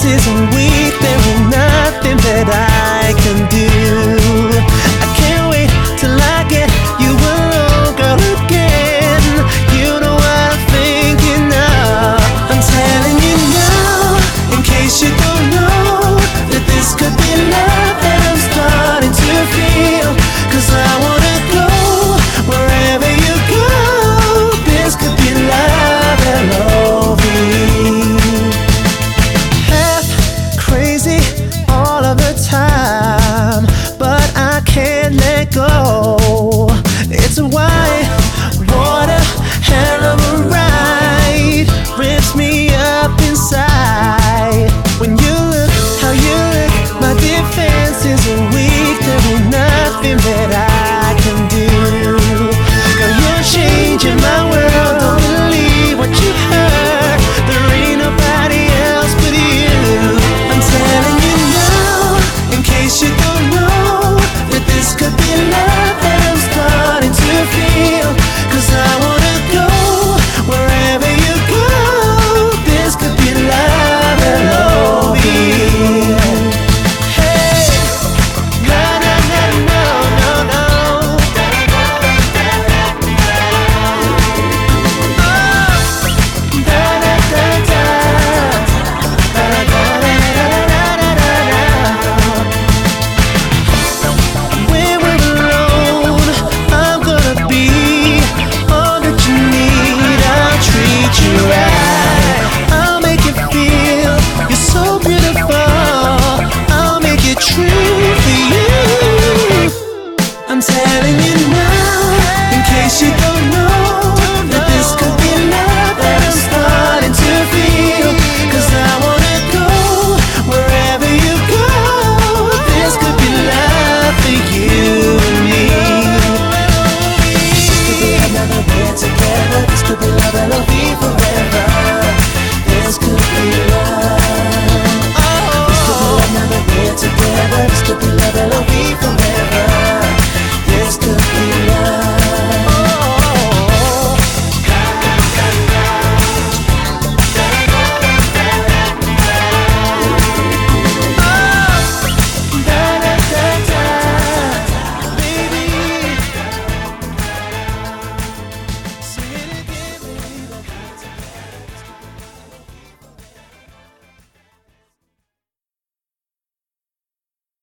promises and we can't let go. It's why. Telling you now, in case you don't know, that this could be love that I'm starting to feel. Cause I wanna go wherever you go. This could be love for you and me. This could be another way together. This could be love.